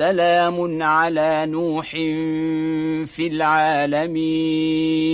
سلام على نوح في العالمين.